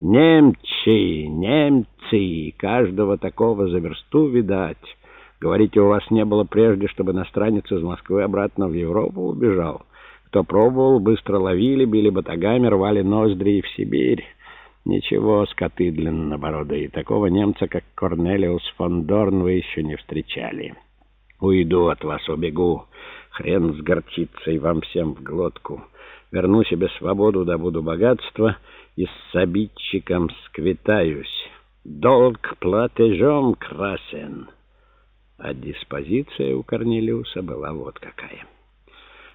Немцы, немцы, каждого такого за версту видать. Говорите, у вас не было прежде, чтобы иностранец из Москвы обратно в Европу убежал? Кто пробовал, быстро ловили, били батагами, рвали ноздри и в Сибирь. Ничего, скоты длиннобородые, такого немца, как Корнелиус фон Дорн, вы еще не встречали. Уйду от вас, убегу. Хрен с горчицей вам всем в глотку. Верну себе свободу, добуду богатство и с обидчиком сквитаюсь. Долг платежом красен. А диспозиция у Корнелиуса была вот какая.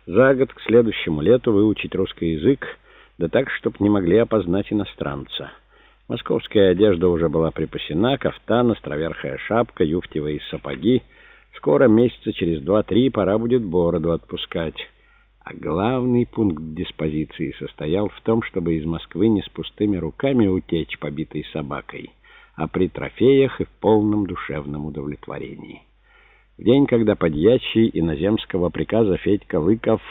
За год к следующему лету выучить русский язык, да так, чтоб не могли опознать иностранца. Московская одежда уже была припасена, кафтан, островерхая шапка, юфтевые сапоги. Скоро, месяца через два-три, пора будет бороду отпускать. А главный пункт диспозиции состоял в том, чтобы из Москвы не с пустыми руками утечь побитой собакой, а при трофеях и в полном душевном удовлетворении. В день, когда подьячий иноземского приказа Федька Лыков,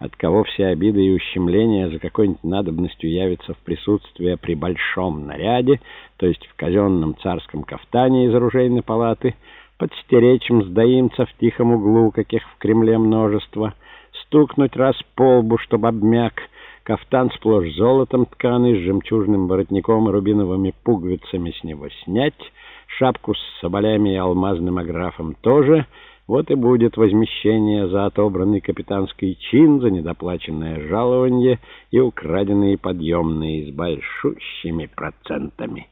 от кого все обиды и ущемления за какой-нибудь надобностью явится в присутствие при большом наряде, то есть в казенном царском кафтане из оружейной палаты, подстеречь мздоимца в тихом углу, каких в Кремле множество — стукнуть раз по лбу, чтобы обмяк. Кафтан сплошь золотом тканый, с жемчужным воротником и рубиновыми пуговицами с него снять, шапку с соболями и алмазным аграфом тоже. Вот и будет возмещение за отобранный капитанский чин, за недоплаченное жалование и украденные подъемные с большущими процентами.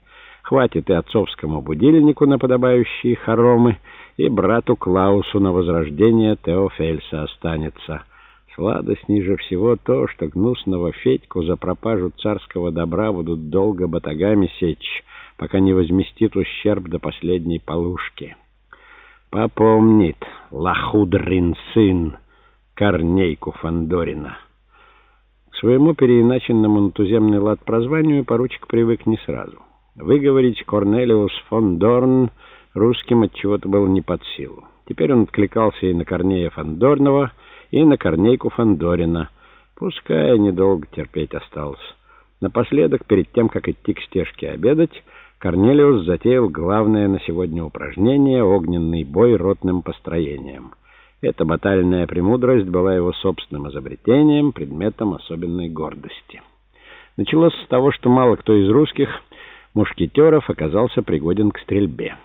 Хватит и отцовскому будильнику на подобающие хоромы, и брату Клаусу на возрождение Теофельса останется. Сладость ниже всего то, что гнусного Федьку за пропажу царского добра будут долго батагами сечь, пока не возместит ущерб до последней полушки. Попомнит лохудрин сын Корнейку Фандорина. К своему переиначенному на туземный лад прозванию поручик привык не сразу. Выговорить Корнелиус фон Дорн русским от чего-то было не под силу. Теперь он откликался и на Корнея Фандорнова, и на Корнейку Фандорина. Пускай недолго терпеть осталось. Напоследок, перед тем, как идти к стежке обедать, Корнелиус затеял главное на сегодня упражнение — огненный бой ротным построением. Эта батальная премудрость была его собственным изобретением, предметом особенной гордости. Началось с того, что мало кто из русских мушкетеров оказался пригоден к стрельбе.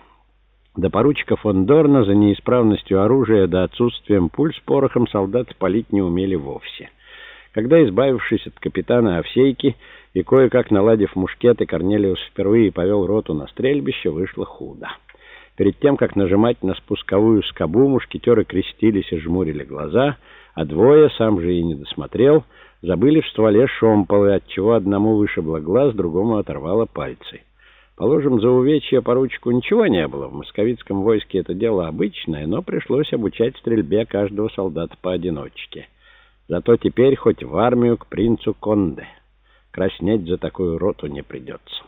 До поручика фон Дорна за неисправностью оружия да отсутствием пуль с порохом солдат палить не умели вовсе. Когда, избавившись от капитана Овсейки и кое-как наладив мушкеты, Корнелиус впервые повел роту на стрельбище, вышло худо. Перед тем, как нажимать на спусковую скобу, мушкетеры крестились и жмурили глаза, а двое, сам же и не досмотрел, забыли в стволе шомполы, отчего одному вышибло глаз, другому оторвало пальцы. Положим, за увечья поручику ничего не было. В московицком войске это дело обычное, но пришлось обучать стрельбе каждого солдата поодиночке. Зато теперь хоть в армию к принцу Конде. Краснеть за такую роту не придется.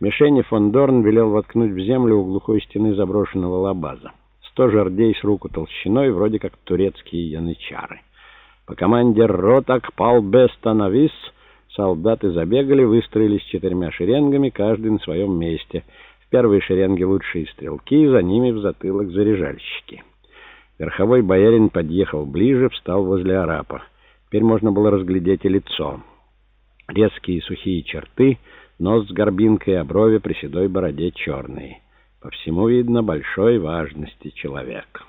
Мишени фон Дорн велел воткнуть в землю у глухой стены заброшенного лабаза. Сто жердей с руку толщиной, вроде как турецкие янычары. По команде «Ротак пал бестановис» Солдаты забегали, выстроились четырьмя шеренгами, каждый на своем месте. В первой шеренге лучшие стрелки, за ними в затылок заряжальщики. Верховой боярин подъехал ближе, встал возле арапа. Теперь можно было разглядеть и лицо. Резкие сухие черты, нос с горбинкой, а брови при седой бороде черные. По всему видно большой важности человек.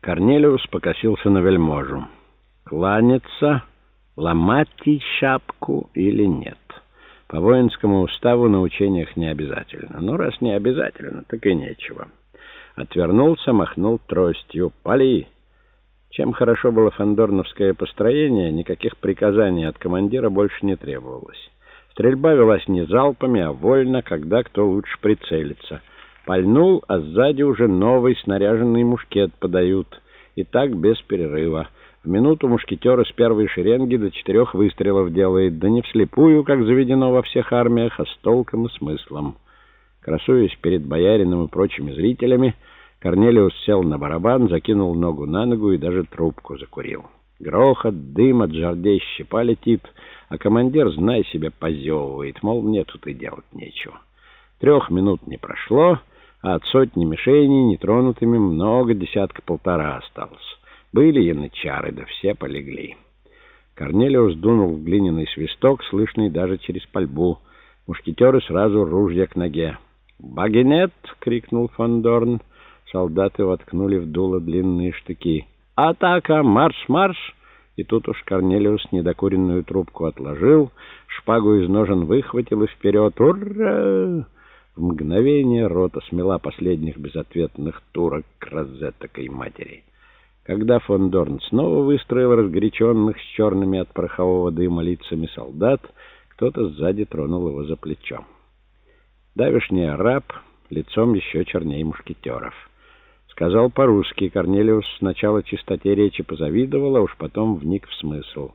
Корнелиус покосился на вельможу кланяться, ломать ей шапку или нет. По воинскому уставу на учениях не обязательно. Но раз не обязательно, так и нечего. Отвернулся, махнул тростью. «Пали!» Чем хорошо было фандорновское построение, никаких приказаний от командира больше не требовалось. Стрельба велась не залпами, а вольно, когда кто лучше прицелится. Пальнул, а сзади уже новый снаряженный мушкет подают. И так без перерыва. В минуту мушкетер из первой шеренги до четырех выстрелов делает, да не вслепую, как заведено во всех армиях, а с толком и смыслом. Красуясь перед боярином и прочими зрителями, Корнелиус сел на барабан, закинул ногу на ногу и даже трубку закурил. Грохот, дым от жердей щепа летит, а командир, знай себе, позевывает, мол, мне тут и делать нечего. Трех минут не прошло, а от сотни мишеней нетронутыми много, десятка-полтора осталось. Были янычары, да все полегли. Корнелиус дунул в глиняный свисток, слышный даже через пальбу. Мушкетеры сразу ружья к ноге. «Багинет!» — крикнул Фондорн. Солдаты воткнули в дуло длинные штыки. «Атака! Марш-марш!» И тут уж Корнелиус недокуренную трубку отложил, шпагу из ножен выхватил и вперед. «Ура!» В мгновение рота смела последних безответных турок к розетокой матери. Когда фон Дорн снова выстроил разгоряченных с черными от порохового дыма лицами солдат, кто-то сзади тронул его за плечо. Давишний араб лицом еще чернее мушкетеров. Сказал по-русски. Корнелиус сначала чистоте речи позавидовал, а уж потом вник в смысл.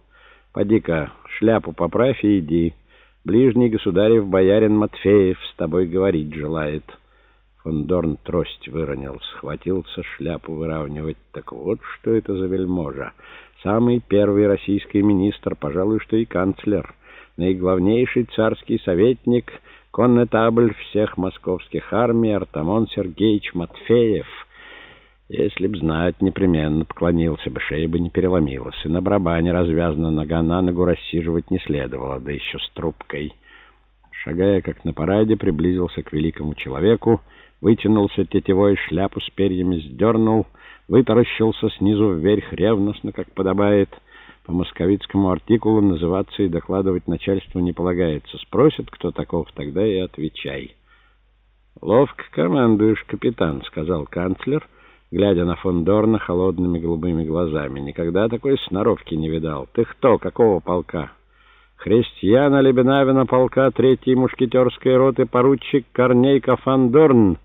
«Поди-ка, шляпу поправь и иди. Ближний государев боярин Матфеев с тобой говорить желает». Фондорн трость выронил, схватился шляпу выравнивать. Так вот, что это за вельможа. Самый первый российский министр, пожалуй, что и канцлер. Наиглавнейший царский советник, коннетабль всех московских армий Артамон Сергеевич Матфеев — если б знать, непременно поклонился бы, шея бы не переломилась, и на барабане развязана нога на ногу рассиживать не следовало, да еще с трубкой. Шагая, как на параде, приблизился к великому человеку, вытянулся тетевой, шляпу с перьями сдернул, вытаращился снизу вверх ревностно, как подобает. По московицкому артикулу называться и докладывать начальству не полагается. Спросят, кто таков, тогда и отвечай. «Ловко командуешь, капитан», — сказал канцлер, — глядя на фон Дорна холодными голубыми глазами. «Никогда такой сноровки не видал. Ты кто? Какого полка?» «Христиана Лебенавина полка третьей мушкетерской роты поручик Корнейка фон Дорн»,